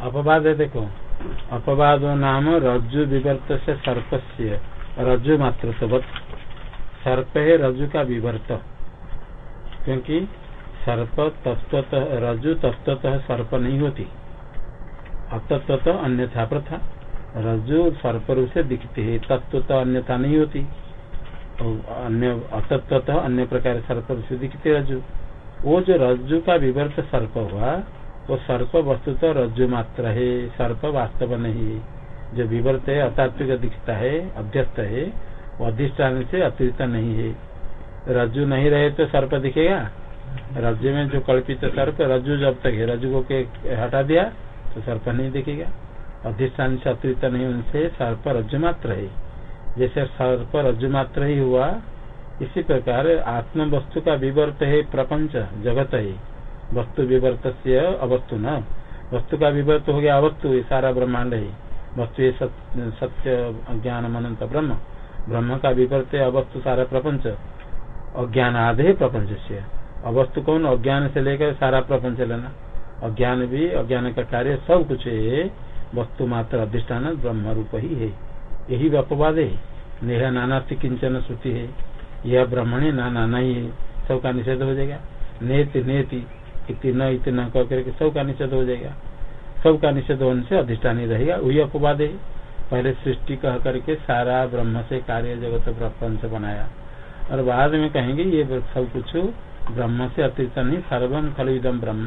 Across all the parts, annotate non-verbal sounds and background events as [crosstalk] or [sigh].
अपवाद है देखो। अपवाद नाम रज्जु विवर्त से सर्प से रज्जु मात्र सर्प है रज्जु का विवर्त। क्योंकि सर्प तत्वतः रज्जु तत्वतः सर्प नहीं होती। अतत्वतः अन्यथा प्रथा। रज्जु सर्प रूप से दिखते है। तत्वतः अन्यथा नहीं होती। अन्य अतत्वतः अन्य प्रकार सर्प रूप से दिखते रज्जु। वो जो रज्जु का विवर्त सर्प हुआ वो सर्प वस्तु तो रज्जु मात्र है, सर्प वास्तव नहीं। है जो विवर्त है, अतात्विक दिखता है अभ्यस्त है, वो अधिष्ठान से अतिरिक्त नहीं है। रज्जु नहीं रहे तो सर्प दिखेगा? रज्जु में जो कल्पित सर्प, रज्जु जब तक है, रज्जु को के हटा दिया तो सर्प नहीं दिखेगा। अधिष्ठान से अतिरिक्त नहीं, उनसे सर्प रज्जु मात्र है। जैसे सर्प रज्जु मात्र ही हुआ, इसी प्रकार आत्म वस्तु का विवर्त है, प्रपंच, जगत है। वस्तु विवर्त से अवस्तु न। वस्तु का विवर्त हो गया अवस्तु, ये सारा ब्रह्मांड है। वस्तु ये सत्य ज्ञान मनंत ब्रह्म। ब्रह्म का विवर्त है अवस्तु सारा प्रपंच। अज्ञान आधे प्रपंच से अवस्तु कौन? अज्ञान से लेकर सारा प्रपंच लेना। अज्ञान भी, अज्ञान का कार्य सब कुछ है। वस्तु मात्र अधिष्ठान ब्रह्म रूप ही है। यही अपवाद है। नेह नाना किंचन श्रुति है। यह ब्रह्मणी नाना नहीं है। सबका निषेध हो जाएगा। नेति नेति। इतना इतना कह करके सबका निषेध हो जाएगा। सबका निषेध होने से अधिष्ठान ही रहेगा। वही अपवाद है। पहले सृष्टि कह करके सारा ब्रह्म से कार्य जगत प्रपंच बनाया। और बाद में कहेंगे, ये सब कुछ ब्रह्म से अतिरिक्त नहीं सर्वम खल इदम ब्रह्म।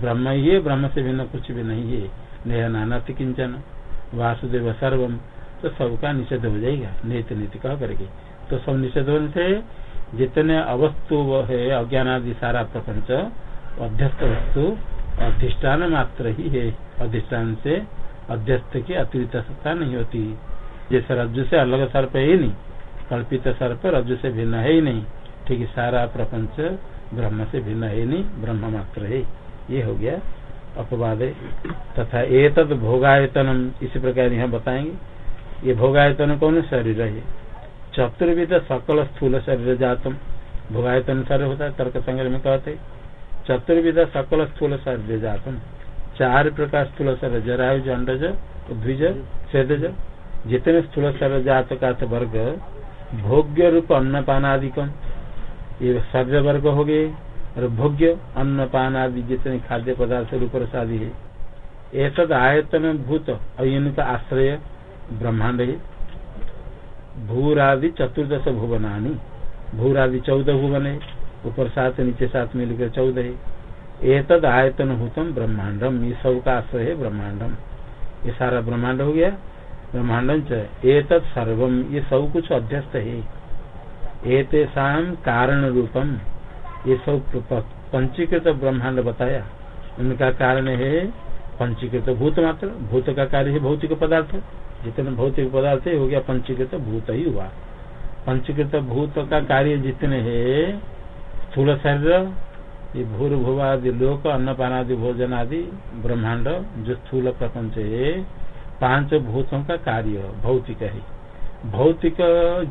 ब्रह्म ही है, ब्रह्म से भिन्न कुछ भी नहीं है। नेह नाना किंचन, वासुदेव सर्वम तो सबका निषेध हो जाएगा, नीति नीति कह करके। तो सब निषेध होने से जितने अवस्तु है अज्ञान आदि सारा प्रपंच अध्यस्त वस्तु अधिष्ठान मात्र ही है। अधिष्ठान से अध्यस्त की अतिरिक्त सत्ता नहीं होती। जैसे रज्जु से अलग सर्प है ही नहीं, कल्पित सर्प रज्जु से भिन्न है ही नहीं। ठीक सारा प्रपंच ब्रह्म से भिन्न है नहीं, ब्रह्म मात्र है। ये हो गया अपवाद। तथा एतद भोगायतनम, इसी प्रकार यहाँ बताएँगे। ये भोगायतन कौन शरीर है? चतुर्विध सकल स्थूल शरीर जातम। भोगायतन शरीर होता है, तर्क संग्रह में कहते चतुर्विध सकल स्थूल जातम चार प्रकार स्थूल शरीर जरायुज अंडज द्विज छेदज। जितने स्थूल शरीर जात का वर्ग, भोग्य रूप अन्नपान आदि ये शरीर वर्ग हो गए, और भोग्य अन्नपान आदि जितने खाद्य पदार्थ रूप आदि है। ऐसा आयतन भूत और इनका आश्रय ब्रह्मांड है। भूरादि चतुर्दश भुवनानी। भूरादि चौदह भुवन। है ऊपर सात, नीचे सात मिलकर चौदह है। एतद आयतन भूतम ब्रह्मांडम। ये सब का आश्रय है ब्रह्मांडम। ये सारा ब्रह्मांड हो गया। ब्रह्मांडम एतद सर्वम। ये सब कुछ अध्यस्त है। एतेषाम कारण रूपम ये सब पंचीकृत ब्रह्मांड बताया। उनका कारण है पंचीकृत भूत मात्र। भूत का कार्य है भौतिक पदार्थ। जितने भौतिक पदार्थ हो गया पंचीकृत भूत ही हुआ। पंचीकृत भूत का कार्य जितने है स्थूल शरीर ये भूर भुवादि लोक अन्नपान आदि भोजन आदि ब्रह्मांड जो स्थूल प्रपंच है पाँच भूतों का कार्य भौतिक है। भौतिक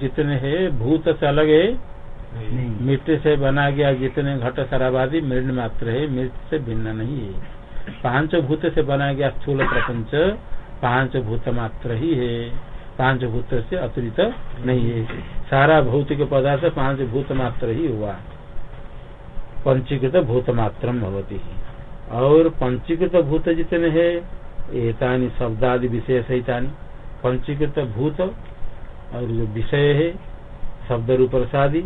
जितने है भूत से अलग है। मिट्टी से बना गया जितने घट शराबादी मृण मात्र है मृत से भिन्न नहीं है। पाँच भूत से बना गया स्थूल प्रपंच पाँच भूत मात्र ही है। पाँच भूत से अतिरिक्त नहीं है। सारा भौतिक पदार्थ पाँच भूत मात्र ही हुआ। पंचीकृत भूत मात्र और पंचीकृत भूत जितने है, एतानी शब्दादि विषय सहित पंचीकृत भूत, और जो विषय है शब्द रूप प्रसादी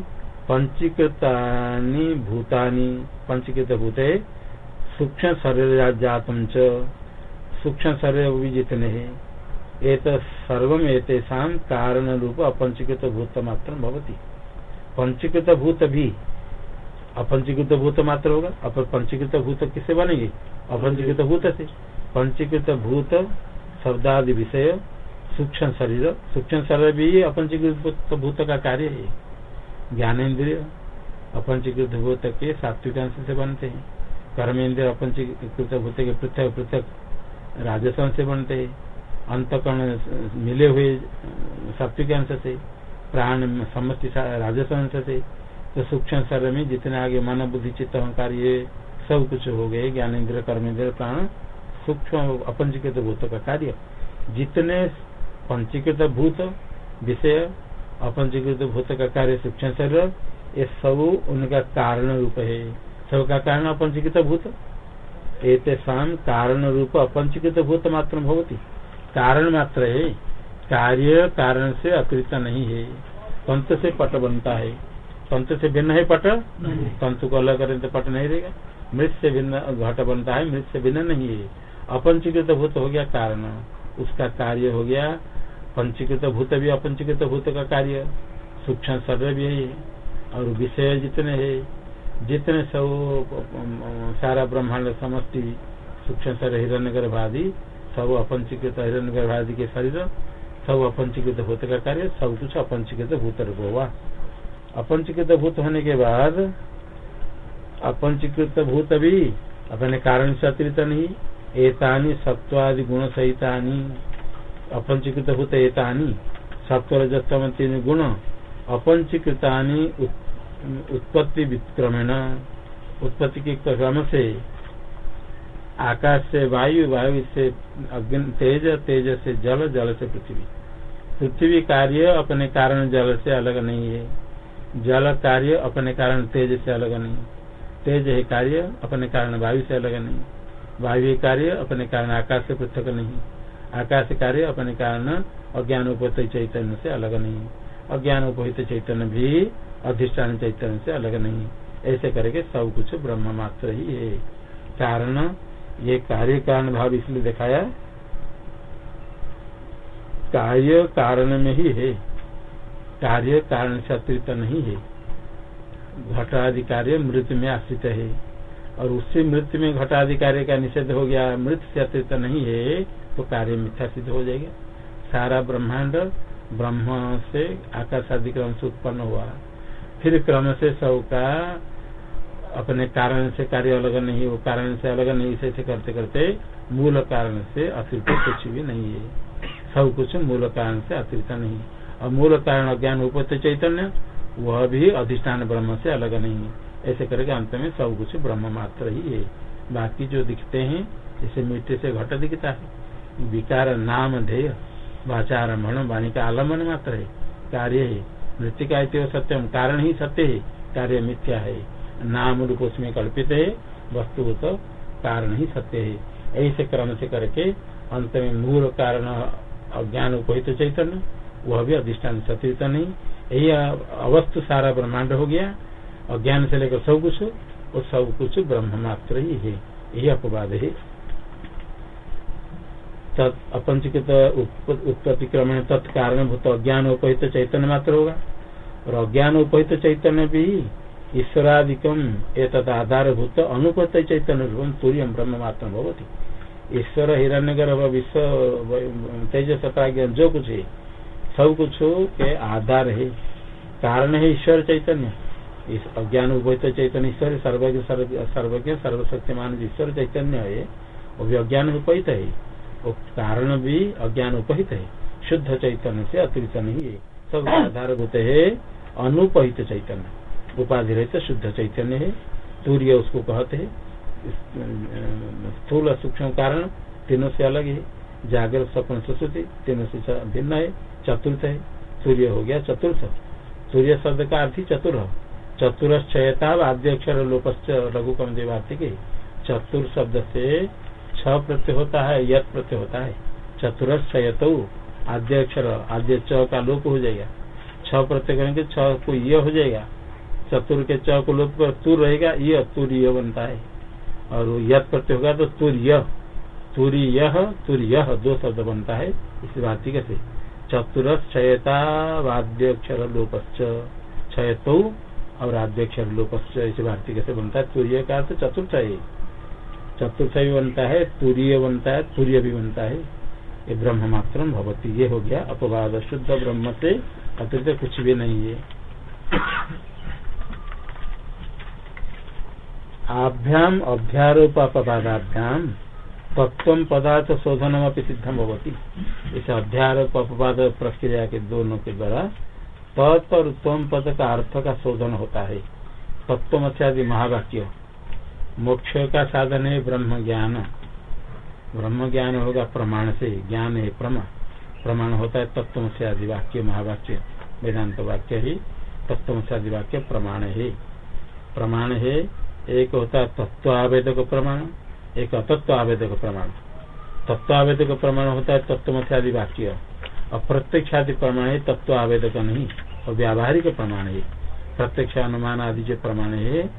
पंचीकृतानी भूतानी, पंचीकृत भूत है, सूक्ष्म शरीर जातम च, सूक्ष्म शरीर भी जितने हैं एक सर्वम एतेषाम कारण रूप अपंचीकृत भूत मात्र भवती। पंचीकृत भूत भी अपंचीकृत भूत मात्र होगा। अपर पंचीकृत भूत किससे बनेंगे? अपंचीकृत भूत से। पंचीकृत भूत शब्दादि विषय, सूक्ष्म शरीर। सूक्ष्म शरीर भी अपंचीकृत भूत का कार्य है। ज्ञानेन्द्रिय अपंचीकृत भूत के सात्विक अंश से बनते हैं। कर्मेंद्रिय अपंचीकृत भूत के पृथक पृथक राजस्व से बनते हैं। अंतकर्ण मिले हुए सात्विक अंश से, प्राण समस्ती राजस्व अंश से तो सूक्ष्म शरीर में जितने आगे मन, बुद्धि, चित्त, अहंकार, ये सब कुछ हो गए ज्ञानेन्द्र कर्मेंद्र प्राण, सूक्ष्म अपंजीकृत भूत का कार्य। जितने पंचीकृत भूत, विषय अपंचीकृत भूत का कार्य सूक्ष्म शरीर ये सब उनका कारण रूप है। सब का कारण अपंचीकृत भूत। एक शाम कारण रूप अपंचीकृत भूत मात्र भवती। कारण मात्र है। कार्य कारण से अतिरिक्त नहीं है। तंत्र से पट बनता है। तंत्र से भिन्न है पट। तंतु को अलग करें तो पट नहीं रहेगा। मृत से भिन्न घट बनता है मृत से भिन्न नहीं है। अपंचीकृत भूत हो गया कारण। उसका कार्य हो गया पंचीकृत भूत भी अपंचीकृत भूत का कार्य। सूक्ष्म शरीर भी है। और विषय जितने है जितने सब सारा ब्रह्मांड समष्टि सूक्ष्म शरीर हिरण्य गर्भादि सब अपंचीकृत हिरण्य गर्भादि के शरीर सब अपंचीकृत भूत का कार्य सब कुछ अपंचीकृत भूत रूप हुआ। अपंचीकृत भूत होने के बाद अपंचीकृत भूत भी अपने कारण से अतिरिक्त नहीं, एतानी सत्वादि गुण सहितानी अपंचीकृत भूत एतानी सत्वरजतम तीन गुण, अपंचीकृतानी उत्पत्ति विक्रमेण। उत्पत्ति के क्रम से, आकाश से वायु वायु से अग्नि, तेज तेज से जल जल से पृथ्वी। पृथ्वी कार्य अपने कारण जल से अलग नहीं है। जल कार्य अपने कारण तेज से अलग नहीं। तेज है कार्य अपने कारण वायु से अलग नहीं। वायु कार्य अपने कारण आकाश से पृथक नहीं। आकाश कार्य अपने कारण अज्ञान उपहित चैतन्य से अलग नहीं। अज्ञान उपहित चैतन्य भी अधिष्ठान चैतन्य से अलग नहीं। ऐसे करके सब कुछ ब्रह्म मात्र ही है। कारण, ये कार्य कारण भाव इसलिए दिखाया, कार्य कारण में ही है। कार्य कारण से अतिरिक्त नहीं है। घटादि कार्य मृत्यु में आश्रित है। और उससे मृत्यु में घटादि कार्य का निषेध हो गया मृत्यु से अतिरिक्त नहीं है तो कार्य मिथ्या सिद्ध हो जाएगा। सारा ब्रह्मांड ब्रह्म से आकाश आदि क्रम से उत्पन्न हुआ। फिर क्रम से सब का अपने कारण से कार्य अलग नहीं, वो कारण से अलग नहीं इसे करते करते मूल कारण से अतिरिक्त कुछ भी नहीं है। सब कुछ मूल कारण से अतिरिक्त नहीं। और मूल कारण अज्ञान उपत्य चैतन्य, वह भी अधिष्ठान ब्रह्म से अलग नहीं है। ऐसे करके अंत में सब कुछ ब्रह्म मात्र ही है। बाकी जो दिखते हैं जैसे मिट्टी से घट दिखता है। विकार नाम ध्येय, वाचार मण वाणी का आलंबन मात्र है। कार्य है। मृत्यु का सत्यम, कारण ही सत्य है। कार्य मिथ्या है। नाम रूप उसमें कल्पित है। वस्तु तो कारण ही सत्य है। ऐसे क्रम से करके अंत में मूल कारण अज्ञान उपहित चैतन्य। वह भी अधिष्ठान सत्य नहीं। यही अवस्तु सारा ब्रह्मांड हो गया अज्ञान से लेकर सब कुछ, और सब कुछ ब्रह्म मात्र ही है। यही अपवाद है। अपंचीकृत उत्पत्ति क्रमण तत्कारण भूत अज्ञान उपहित चैतन्य मात्र होगा। और अज्ञान उपहित चैतन्य भी ईश्वरादिकम एक आधार भूत अनुपत चैतन्य रूपम सूर्य ब्रह्म मात्र ईश्वर हिरण्य गर्भ विश्व तेज सताज्ञान जो कुछ है सब कुछ के आधार है। कारण है ईश्वर चैतन्य। इस अज्ञान उपहित चैतन्य ईश्वर सर्वज्ञ सर्वज्ञ सर्वशक्तिमान ईश्वर चैतन्य है, वो भी अज्ञान उपहित है। वो कारण भी अज्ञान उपहित है। शुद्ध चैतन्य से अतिरिक्त नहीं है। सब आधार भूत है अनुपहित चैतन्य। उपाधि रहित शुद्ध चैतन्य है। तूर्य उसको कहते हैं। स्थूल सूक्ष्म कारण तीनों से अलग है। जागृत सपन सुश्रुति तीनों से भिन्न है चतुर्थ है सूर्य हो गया चतुर्थ। सूर्य शब्द का अर्थ ही चतुर चतुरश्चयता आद्यक्षर लोपश्च लघु कम देवार्थिक चतुर शब्द से छ प्रत्यय होता है यथ प्रत्यय होता है। चतुरश्चयत आद्य अक्षर आद्य च का लोप हो जाएगा। छ प्रत्यय करेंगे, छ को ये हो जाएगा। चतुर के च को लोप कर तुर रहेगा, ये तुर्य बनता है। और यथ प्रत्यय होगा तो तुर्य तुरीय, तुर्य दो शब्द बनता है। इस वार्तिक से। चतुरश्चयता वाद्यक्षर लोपश्च क्षयतो और आद्यक्षर लोपश्च इस वार्तिक से बनता है। तुर्य का अर्थ चतुर्थ चतुर्थ भी बनता है, तुरीय बनता है, तुर्य भी बनता है। ये ब्रह्म मात्र भवती। ये हो गया अपवाद। शुद्ध ब्रह्म से अतिरिक्त कुछ भी नहीं है। आभ्याम अभ्यारोप अपवादाभ्याम तत्व पदार्थ शोधन अपनी सिद्धम भवती। इस अध्यारोप अपवाद प्रक्रिया के दोनों के द्वारा तत् और उत्तम पद का अर्थ का शोधन होता है। तत्व इत्यादि महावाक्य मोक्ष का साधन है ब्रह्म ज्ञान ब्रह्म ज्ञान होगा प्रमाण से, ज्ञान है प्रमा। प्रमाण होता है तत्व से आदि वाक्य, महावाक्य। वेदांत वाक्य ही तत्व से आदि वाक्य प्रमाण है। प्रमाण है, एक होता है तत्व आवेदक प्रमाण एक अतत्व आवेदक प्रमाण। तत्व आवेदक प्रमाण होता है तत्व आदि वाक्य। अप्रत्यक्ष आदि प्रमाण है, तत्व आवेदक नहीं और व्यावहारिक प्रमाण है। प्रत्यक्ष अनुमान आदि जो प्रमाण है,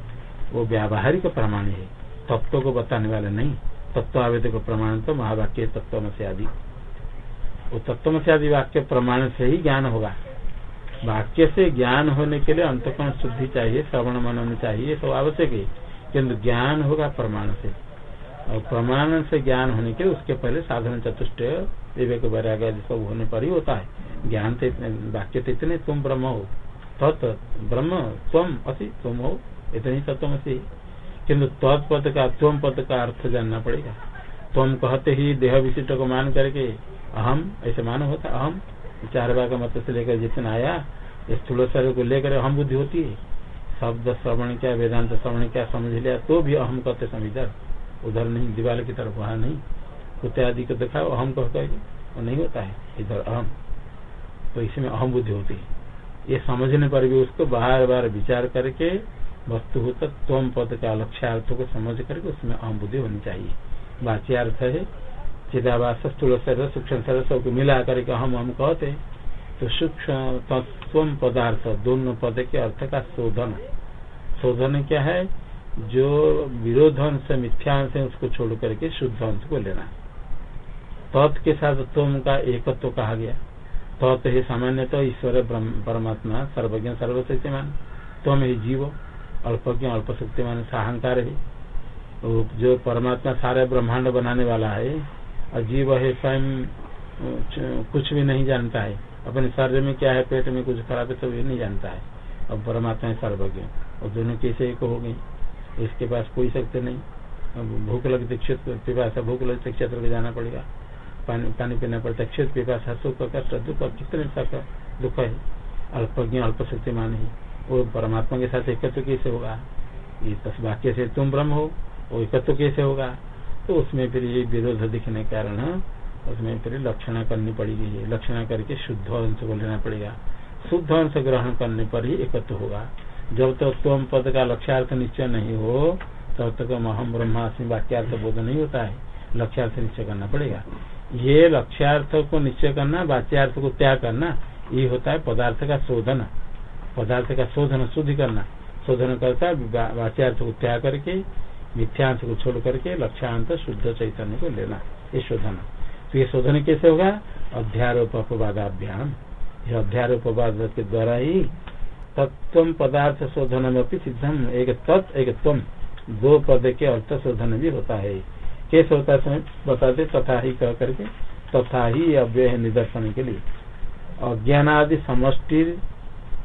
वो व्यावहारिक प्रमाण है। तत्व को बताने वाले नहीं। तत्व आवेदक प्रमाण तो महावाक्य तत्व से आदि वो तत्व से आदि वाक्य प्रमाण से ही ज्ञान होगा। वाक्य से ज्ञान होने के लिए अंतकरण शुद्धि चाहिए, श्रवण मनन चाहिए सब आवश्यक है। किन्तु ज्ञान होगा प्रमाण से। और प्रमाण से ज्ञान होने के उसके पहले साधन चतुष्ट विवेक वैराग्य सब होने पर ही होता है। ज्ञान तो इतने, वाक्य तो इतने, तुम ब्रह्म हो। तत्, ब्रह्म तुम असी, तुम हो। इतने ही तत्व से किन्तु तत्पद का तुम पद का अर्थ जानना पड़ेगा। तुम कहते ही देह विशिष्ट को मान करके, अहम, ऐसे मान होता अहम। चार बार का मत से लेकर जितना आया स्थूल शरीर को लेकर अहम बुद्धि होती है। शब्द, श्रवण क्या, वेदांत, श्रवण क्या समझ लिया तो भी अहम कहते समझ उधर नहीं, दीवार की तरफ़, वहाँ नहीं। कुत्ते आदि को दिखाओ अहम कह कहेगी वो नहीं होता है, इधर अहम। तो इसमें अहम बुद्धि होती है। ये समझने पर भी उसको बार बार विचार करके वस्तु होता तम पद का लक्ष्यार्थ को समझ करके उसमें अहम बुद्धि होनी चाहिए। बाच्यार्थ है चिदावास स्थूल शरीर सूक्ष्म शरीर सबको मिला करके हम हम कहते तो सूक्ष्म पदार्थ, दोनों पद के अर्थ का शोधन। शोधन क्या है? जो विरोध अंश मिथ्यांश है, उसको छोड़ करके शुद्ध अंश को लेना तत् के साथ तुम का एकत्व तो कहा गया। तत् है सामान्य तो ईश्वर परमात्मा, सर्वज्ञ, सर्वशक्तिमान। तुम ही जीव, अल्पज्ञ अल्प शक्तिमान अहंकार है जो परमात्मा सारे ब्रह्मांड बनाने वाला है, और जीव है स्वयं, कुछ भी नहीं जानता है। अपने शरीर में क्या है, पेट में कुछ खराब है तो ये नहीं जानता है। अब परमात्मा है सर्वज्ञ, और दोनों कैसे एक हो गई इसके पास कोई शक्ति नहीं। भूख लगती क्षेत्र पिपाशा भूख लगती, क्षेत्र को जाना पड़ेगा। पानी पानी पीना पड़ता क्षेत्र पिपाशा सुख, कष्ट, दुख कितने का दुख है। अल्पज्ञ अल्प शक्तिमान ही। वो परमात्मा के साथ एकत्व कैसे होगा? तस वाक्य से तुम ब्रह्म हो, वो एकत्व कैसे होगा? तो उसमें फिर ये विरोध दिखने के कारण उसमें फिर लक्षणा करनी पड़ेगी। लक्षणा करके शुद्ध अंश को लेना पड़ेगा। शुद्ध अंश ग्रहण करने पर ही एकत्व होगा। जब तक तुम पद का लक्ष्यार्थ निश्चय नहीं हो, तब तक महम ब्रह्मास्मि वाक्यार्थ बोध नहीं होता है। लक्ष्यार्थ निश्चय करना पड़ेगा। ये लक्ष्यार्थ को निश्चय करना, वाच्यार्थ को त्याग करना, ये होता है पदार्थ का शोधन। पदार्थ का शोधन, शुद्ध करना। शोधन करता वाच्यार्थ को त्याग करके, मिथ्यांश को छोड़ करके लक्ष्यांत शुद्ध चैतन्य को लेना, ये शोधन। तो ये शोधन कैसे होगा? अध्यारोप अपवादाभ्याम। यह अध्यारोपवाद के द्वारा ही तत्व पदार्थ शोधन में सिद्धम। एक तत्, एक तम दो पद के अर्थ शोधन भी होता है। कैसे होता है बताते तथा ही कह करके, तथा ही अव्यय निदर्शन के लिए। अज्ञानादि समष्टि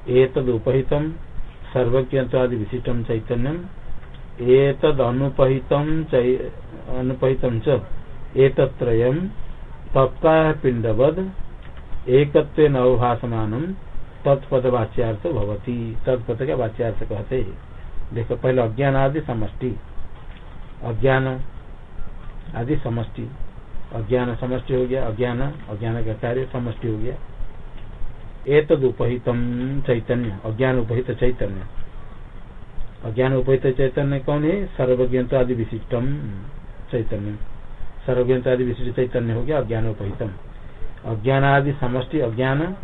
एतद उपहितम सर्वज्ञत्वादि विशिष्टम चैतन्यम एतद अनुपहितम अनुपहितम च एतत्रयम तप्ता पिंडवद एकत्व अवभाषमान तत्पद वाच्यार्थ भवती। तत्पद का वाच्यार्थ कहते हैं। देखो, पहले अज्ञान आदि समष्टि। अज्ञान आदि समष्टि। अज्ञान समष्टि हो गया, अज्ञान अज्ञान का कार्य समष्टि हो गया। एतद उपहितम चैतन्य। अज्ञान उपहित चैतन्य। अज्ञान उपहित चैतन्य कौन है? सर्वज्ञता आदि विशिष्टम चैतन्य। सर्वज्ञता आदि विशिष्ट चैतन्य हो गया, अज्ञान उपहितम। अज्ञान आदि समष्टि, अज्ञान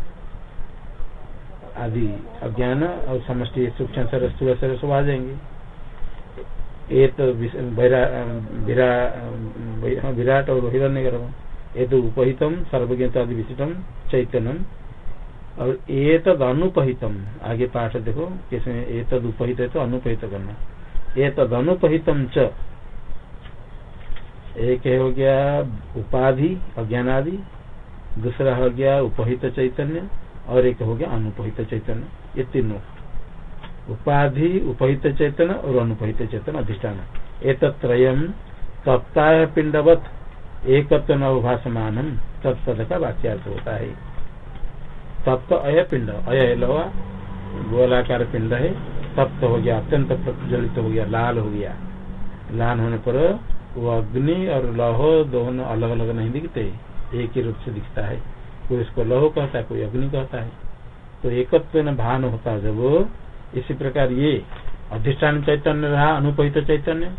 आदि अज्ञान और समष्टि सूक्ष्म सर स्थूल सर सब आ जाएँगे ये तो विराट और हिरण्य गर्भ ये तो उपहितम, सर्वज्ञता आदि विशिष्टम, चैतन्यम। और ये तद अनुपहितम आगे पाठ देखो, किसमें ये तद उपहित है तो अनुपहित करना। ये तद अनुपहितम च। एक हो गया उपाधि अज्ञान आदि दूसरा हो गया उपहित चैतन्य। और एक हो गया अनुपहित चैतन्य। ये तीनों। उपाधि, उपहित चैतन्य और अनुपहित चैतन्य अधिष्ठान। एतत्रयम तप्ताय पिंडवत एकत्व नवभाषमान तत्पद का वाक्यार्थ होता है। तप्त अय पिंड अय लवा गोलाकार पिंड है। तप्त हो गया, अत्यंत प्रज्वलित हो गया, लाल हो गया। लाल होने पर वो अग्नि और लहो दोनों अलग अलग नहीं दिखते, एक ही रूप से दिखता है। कोई उसको लहो कहता है, कोई अग्नि कहता है। तो एकत्व भान होता है जब, इसी प्रकार ये अधिष्ठान चैतन्य रहा, अनुपहित चैतन्य।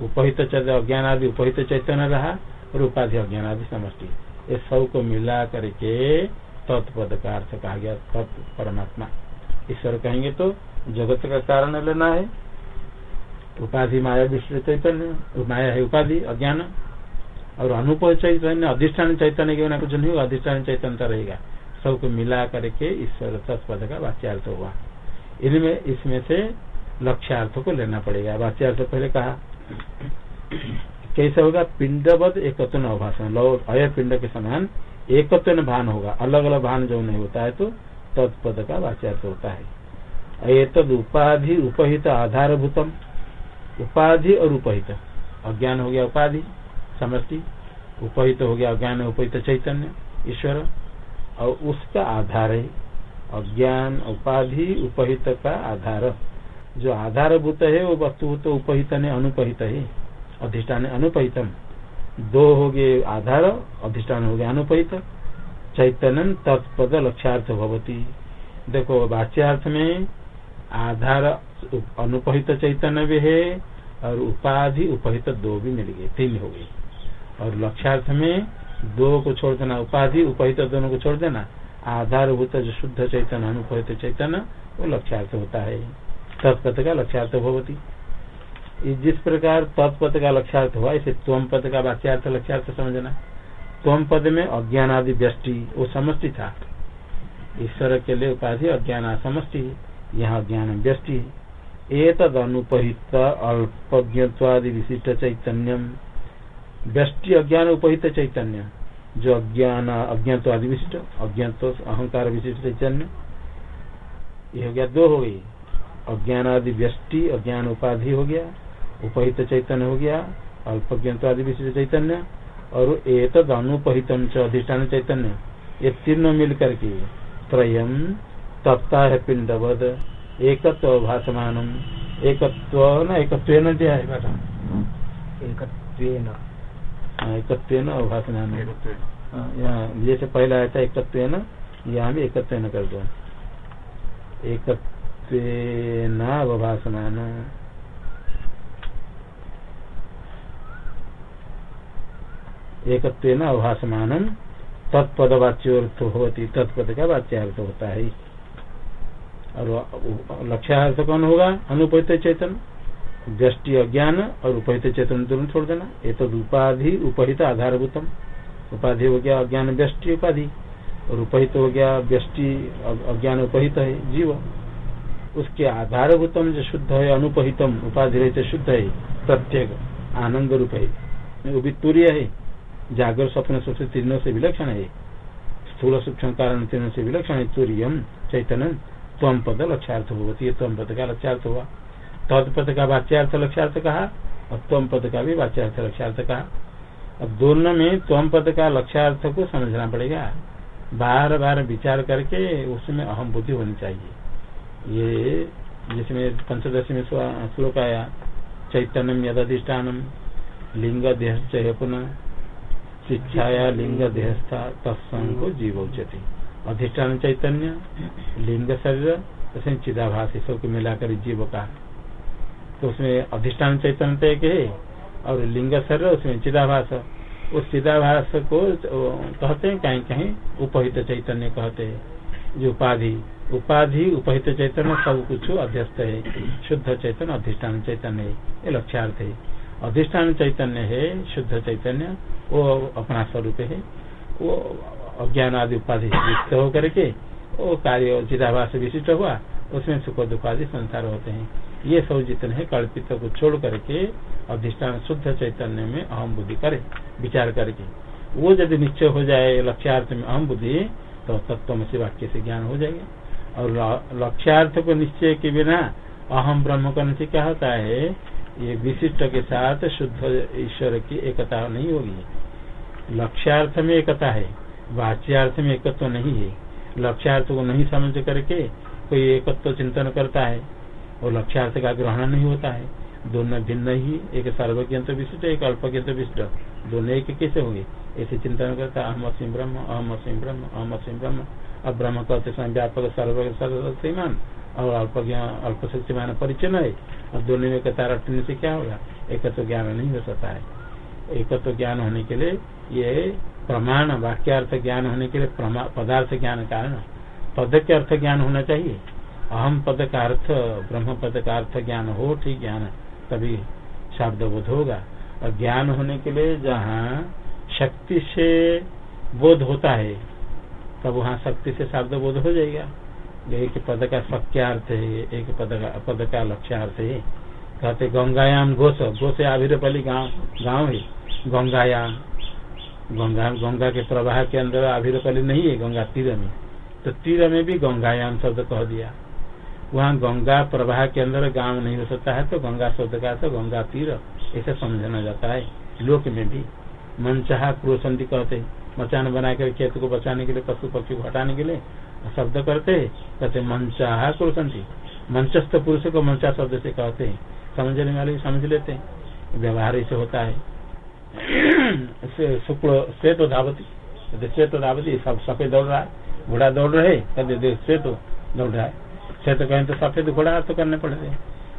उपहित चैतन्य अज्ञान आदि, उपहित चैतन्य रहा और उपाधि अज्ञान आदि समष्टि। ये सबको मिला करके तत्पद का अर्थ कहा गया, तत् परमात्मा। ईश्वर कहेंगे तो जगत का कारण लेना है। उपाधि माया विश्व चैतन्य, माया है उपाधि, अज्ञान। और अनुपय चैतन्य, अधिष्ठान चैतन्य के बिना कुछ नहीं होगा, अधिष्ठान चैतन्य रहेगा। सबको मिला करके ईश्वर तत्पद का वाच्यार्थ हुआ इनमें, इसमें से लक्ष्यार्थ को लेना पड़ेगा। वाच्यार्थ पहले कहा, कैसे होगा? पिंडवद एकत्व अभाषण अय पिंड के समान एकत्व भान होगा। अलग अलग भान जो नहीं होता है तो तत्पद का वाच्यार्थ होता है। तद उपाधि उपहित आधारभूतम। उपाधि और उपहित। अज्ञान हो गया उपाधि। समष्टि, उपहित हो गया अज्ञान उपहित चैतन्य, ईश्वर, और उसका आधार है। अज्ञान उपाधि उपहित का आधार। जो आधारभूत है, वो वस्तु तो उपहित ने अनुपहित है। अधिष्ठान अनुपहितम। दो हो गए आधार, अधिष्ठान हो गया अनुपहित। चैतन्य तत्पद लक्ष्यार्थ भवती। देखो, वाच्यार्थ में आधार अनुपहित चैतन्य भी है, और उपाधि उपहित दो भी मिल गए, तीन हो गए। और लक्ष्यार्थ में दो को छोड़ देना, उपाधि, उपहित दोनों को छोड़ देना, आधारभूत जो शुद्ध चैतन्य, अनुपहित चैतन्य, वो लक्ष्यार्थ होता है। तत्पथ का लक्ष्यार्थ भवती। जिस प्रकार तत्पथ का लक्ष्यार्थ हुआ, इसे त्वम पद का वाक्यार्थ लक्ष्यार्थ समझना। त्वम पद में अज्ञान आदि व्यष्टि, वो समष्टि था। ईश्वर के लिए उपाधि अज्ञान समष्टि यहाँ अज्ञान व्यष्टि। एक तद अनुपहित अल्पज्ञत्वादि विशिष्ट चैतन्यम। व्यष्टि अज्ञान उपहित चैतन्य। जो अज्ञान अज्ञात विशिष्ट अज्ञात अहंकार विशिष्ट चैतन्य। ये हो गया, दो हो गई। अज्ञान आदि व्यष्टि, अज्ञान उपाधि हो गया, उपहित चैतन्य हो गया अल्पज्ञात विशिष्ट चैतन्य, और एतद अनुपहितम च अधिष्ठान चैतन्य। ये तीनों मिल करके त्रयम तत्ता है पिंडवद, एकत्व भाषमान एकत्व न एकत्व न दिया है एकत्व भाषमान यहाँ जैसे पहला आया था एकत्व यहाँ भी एकत्व कर दो एकत्व भाषमान एकत्व अभाषमान तत्पद वाच्यर्थ होती तत्पद का वाच्यार्थ होता है। और लक्ष्यार्थ कौन होगा? अनुपहित चेतन। व्यष्टि अज्ञान और उपहित चेतन दोनों छोड़ देना। ये तो उपाधि उपहित आधारभूतम। उपाधि हो गया अज्ञान, व्यष्टि, उपाधि। और उपहित हो गया व्यष्टि अज्ञान, उपहित है, जीव। उसके आधारभूतम जो शुद्ध है, अनुपहितम, उपाधि रहते शुद्ध है, प्रत्येक आनंद रूप है। वो भी तुर्य है। जागर स्वप्न सबसे तीनों से विलक्षण है। स्थूल सूक्ष्म कारण तीनों से विलक्षण है। तुरियम चैतन्य तम पद लक्ष्यार्थ होती है तम पद का लक्ष्यार्थ हुआ। तद पद का वाच्यार्थ लक्ष्यार्थ कहा और तम पद का भी वाच्यार्थ लक्ष्यार्थ कहा अब दोनों में तम पद का लक्ष्यार्थ को समझना पड़ेगा। बार बार विचार करके उसमें अहम बुद्धि होनी चाहिए। ये जिसमें पंचदशी में श्लोक आया, चैतन्यम यदिष्ठानम लिंग देह पुनः शिक्षाया लिंग देहस्था तत्संग जीव उचती अधिष्ठान चैतन्य, लिंग शरीर चिदाभास मिलाकर जीव का तो उसमें अधिष्ठान चैतन्य है और लिंग शरीर उसमें चिदाभास। उस चिदाभास को कहते हैं, कहीं कहीं उपहित चैतन्य कहते हैं। जो उपाधि उपाधि, उपहित चैतन्य सब कुछ अध्यस्त है। शुद्ध चैतन्य, अधिष्ठान चैतन्य है। ये लक्ष्यार्थ है। अधिष्ठान चैतन्य है, शुद्ध चैतन्य, वो अपना स्वरूप है। वो अज्ञान आदि उपाधि युक्त होकर के वो कार्य चिदाभास विशिष्ट हुआ, उसमें सुख दुख आदि संसार होते हैं। ये सब जितने है, कल्पित को छोड़ करके, अधिष्ठान, शुद्ध चैतन्य में अहम बुद्धि करे, विचार करके। वो यदि निश्चय हो जाए, लक्ष्यार्थ में अहम बुद्धि तो तत्व से वाक्य से ज्ञान हो जाएगा। और लक्ष्यार्थ को निश्चय के बिना अहम ब्रह्म करने से क्या होता है, ये विशिष्ट के साथ शुद्ध ईश्वर की एकता नहीं होगी। लक्ष्यार्थ में एकता है, वाच्यार्थ में एकत्व तो नहीं है। लक्ष्यार्थ को नहीं समझ करके कोई एकत्व तो चिंतन करता है। और लक्ष्यार्थ का ग्रहण नहीं होता है। दोनों भिन्न ही, एक सर्वज्ञ विशिष्ट, एक अल्पज्ञ विशिष्ट। दोनों एक कैसे होंगे? ऐसे चिंतन करता, अहम असीम ब्रह्म, अहम असीम ब्रह्म, अहम असीम ब्रह्म। अब ब्रह्म कहते समय व्यापक सर्वज्ञ सर्वशक्तिमान और अल्प अल्प शक्तिमान परिचय है। और दोनों में कतार रटने से क्या होगा? एक तो ज्ञान नहीं हो सकता है। एक तो ज्ञान होने के लिए ये प्रमाण, वाक्यार्थ ज्ञान होने के लिए पदार्थ ज्ञान कारण। पद के अर्थ ज्ञान होना चाहिए। अहम पद का अर्थ ब्रह्म पद का अर्थ ज्ञान हो ठीक ज्ञान तभी शब्द बोध होगा। और ज्ञान होने के लिए जहाँ शक्ति से बोध होता है, तब वहाँ शक्ति से शब्द बोध हो जाएगा। एक पद का सख्यार्थ है, एक पद का पद का लक्ष्यार्थ है। कहते गंगायाम घोष घोष आविरपली गाँव, गाँव है। गंगायाम, गंगा गंगा के प्रवाह के अंदर आविरपली नहीं है, गंगा तीर में। तो तीर में भी गंगायाम शब्द कह दिया। वहाँ गंगा प्रवाह के अंदर गाँव नहीं हो सकता है तो गंगा शब्द का तो गंगा तीर। ऐसे समझना जाता है। लोक में भी मनचाह क्रोसंती कहते मचान बनाकर खेत को बचाने के लिए पशु पक्षी को हटाने के लिए शब्द करते है कहते मंचाह क्रोसंती मंचस्थ पुरुष को मंचा शब्द से कहते। हैं समझने वाले समझ लेते। हैं व्यवहार ऐसे होता है। [clears throat] शुक्ल, श्वेत धावती। श्वेत धावती सब सफ़ेद दौड़ रहा है घोड़ा दौड़ रहे, कहते श्वेत दौड़ रहा है। छत कहें तो सफ़ेद घोड़ा तो करने पड़ रहे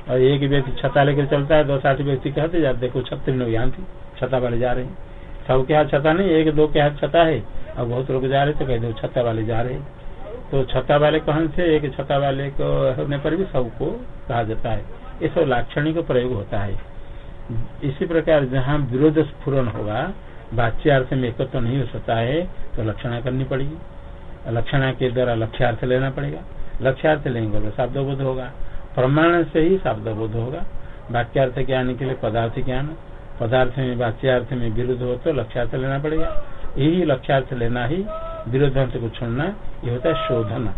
और एक व्यक्ति छता लेकर चलता है, दो साठ व्यक्ति कहते जाते देखो छत्री लोग यहाँ थी, छता वाले जा रहे हैं। सबके हाथ छता नहीं, एक, दो के हाथ छता है, और बहुत लोग जा रहे तो कहते छत्ता वाले जा रहे तो छत्ता वाले कहन से, एक छत्ता वाले को होने पर भी सबको कहा जाता है। ये सब लाक्षणिक प्रयोग होता है। इसी प्रकार जहाँ विरोध स्फुरन होगा बाच्यार्थ में एकत्र तो नहीं हो सकता है तो लक्षणा करनी पड़ेगी। लक्षणा के द्वारा लक्ष्यार्थ लेना पड़ेगा। लक्ष्यार्थ लेंगे तो शब्द बोध होगा। प्रमाण से ही शब्द बोध होगा। वाक्यार्थ ज्ञान के लिए पदार्थ ज्ञान, पदार्थ में वाच्यार्थ में विरुद्ध हो तो लक्ष्यार्थ लेना पड़ेगा। यही लक्ष्यार्थ लेना ही विरुद्धांश को छोड़ना, ये होता है शोधन।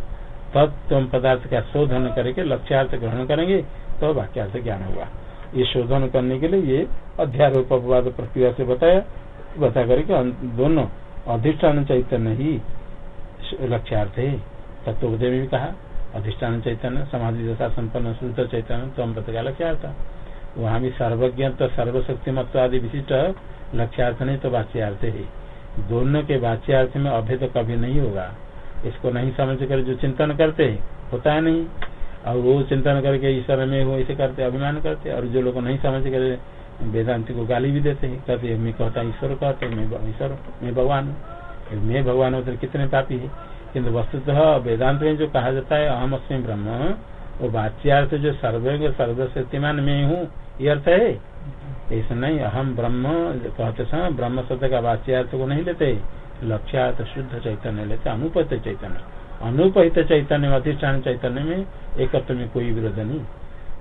तब तुम पदार्थ का शोधन करके लक्ष्यार्थ ग्रहण करेंगे तो वाक्यार्थ ज्ञान होगा। ये शोधन करने के लिए ये अध्यारोप अपवाद प्रक्रिया से बताया, बता करके दोनों अधिष्ठान चैतन्य ही लक्ष्यार्थ है। तत्वोदय में भी कहा। अधिष्ठान चैतन्य, समाधि दशा संपन्न शुद्ध चैतन्य तम पद का लक्ष्यार्थ वहाँ भी सर्वज्ञ तो सर्वशक्ति मत्व आदि विशिष्ट लक्ष्यार्थ नहीं तो वाच्यार्थ ही। दोनों के वाच्यार्थ में अभेद कभी नहीं होगा। इसको नहीं समझ कर जो चिंतन करते होता है नहीं। और वो चिंतन करके ईश्वर में वो ऐसे करते, अभिमान करते, और जो लोग नहीं समझ कर वेदांति को गाली भी देते हैं, कहते मैं कहता ईश्वर कहते मैं ईश्वर, मैं भगवान मैं भगवान होते कितने पापी है? किन्तु वस्तुतः वेदांत में जो कहा जाता है, अहम अस्मी ब्रह्म वो वाच्यार्थ जो सर्वज्ञ सर्वशक्तिमान में हूँ, ये अर्थ है? ऐसा नहीं, अहम ब्रह्म कहते समय ब्रह्म शब्द का वाच्यार्थ को नहीं लेते, लक्ष्यार्थ शुद्ध चैतन्य लेते, अनुपहित चैतन्य। अनुपहित चैतन्य अधिष्ठान चैतन्य में एकत्व में कोई विरोध नहीं।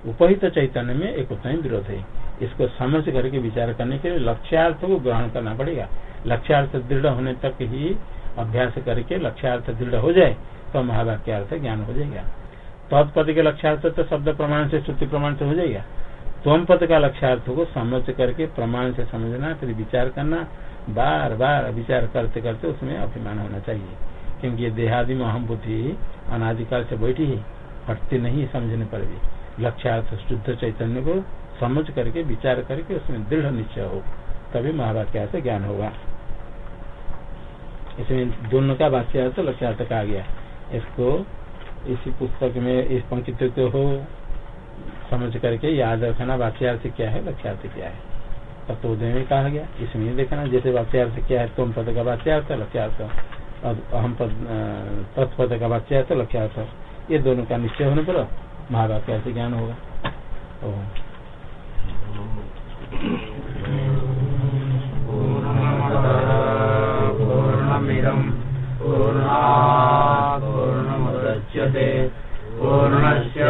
उपहित चैतन्य में एकत्व में विरोध है। इसको समझ करके विचार करने के लिए लक्ष्यार्थ को ग्रहण करना पड़ेगा। लक्ष्यार्थ दृढ़ होने तक ही अभ्यास करके लक्ष्यार्थ दृढ़ हो जाए तो महावाक्यार्थ ज्ञान हो जाएगा। तत्पद के लक्ष्यार्थ तो शब्द प्रमाण से, श्रुति प्रमाण से हो जाएगा। तम पद का लक्ष्यार्थ को समझ करके प्रमाण से समझना, फिर विचार करना बार बार विचार करते करते उसमें अभिमान होना चाहिए। क्योंकि ये देहादि में अहम बुद्धि अनादिकाल से बैठी है, हटती नहीं समझने पर भी। लक्ष्यार्थ शुद्ध चैतन्य को समझ करके, विचार करके उसमें दृढ़ निश्चय हो, तभी महावाक्या से ज्ञान होगा। इसमें दोनों का वाच्यार्थ लक्ष्यार्थ कहा गया इसको इसी पुस्तक में इस पंक्ति को हो समझ करके याद रखना, वाच्यार्थ क्या है, लक्ष्यार्थ क्या है। तत्वोदय में कहा गया, इसमें देखना, जैसे वाच्यार्थ क्या है, तुम पद का वाच्यार्थ लक्ष्यार्थ। अहम पद तत्पद का वाच्यार्थ लक्ष्यार्थ। ये दोनों का निश्चय होने पर महावाक्यार्थ ज्ञान होगा। इदम् पूर्णात् पूर्णमुदच्यते। पूर्णस्य